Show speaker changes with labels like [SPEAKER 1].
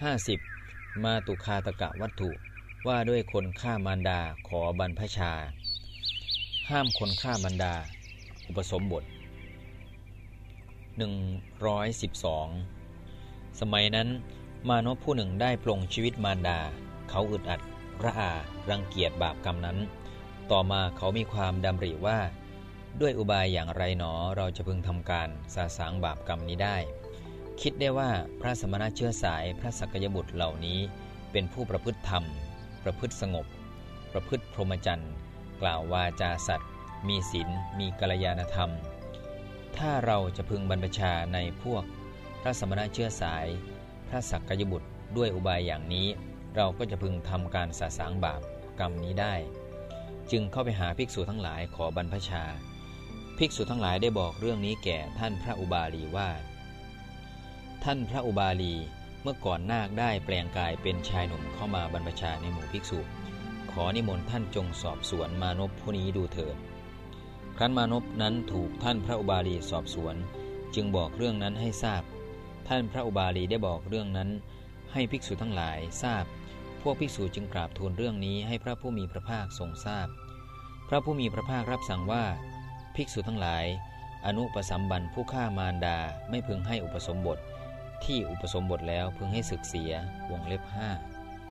[SPEAKER 1] 50. มาตุคาตกะวัตถุว่าด้วยคนฆ่ามารดาขอบรรพชา ห้ามคนฆ่ามารดา อุปสมบท 112 สมัยนั้น มานพผู้หนึ่งได้ปลงชีวิตมารดา เขาอึดอัดระอารังเกียจบาปกรรมนั้น ต่อมาเขามีความดำริว่า ด้วยอุบายอย่างไรหนอเราจะพึงทำการสาสางบาปกรรมนี้ได้ คิดได้ว่าพระสมณะเชื้อสายพระสักยบุตรเหล่านี้ เป็นผู้ประพฤติธรรม ประพฤติสงบ ประพฤติพรหมจรรย์กล่าววาจาสัตว์มีศีลมีกัลยาณธรรม ถ้าเราจะพึงบรรพชาในพวกพระสมณะเชื้อสาย พระสักยบุตรด้วยอุบายอย่างนี้ เราก็จะพึงทำการสาสางบาปกรรมนี้ได้ จึงเข้าไปหาภิกษุทั้งหลายขอบรรพชา ภิกษุทั้งหลายได้บอกเรื่องนี้แก่ท่านพระอุบาลีว่า ท่านพระอุบาลีเมื่อก่อนนาคได้แปลงกายเป็นชายหนุ่มเข้ามาบรรพชาในหมู่ภิกษุ ขอนิมนต์ท่านจงสอบสวนมานพผู้นี้ดูเถิด ครั้นมานพนั้นถูกท่านพระอุบาลีสอบสวน จึงบอกเรื่องนั้นให้ทราบ ท่านพระอุบาลีได้บอกเรื่องนั้น ให้ภิกษุทั้งหลายทราบ พวกภิกษุจึงกราบทูลเรื่องนี้ให้พระผู้มีพระภาคทรงทราบ พระผู้มีพระภาครับสั่งว่า ภิกษุทั้งหลาย อนุปสัมบันผู้ฆ่ามารดาไม่พึงให้อุปสมบท ที่อุปสมบทแล้วพึงให้ศึกเสียวงเล็บห้า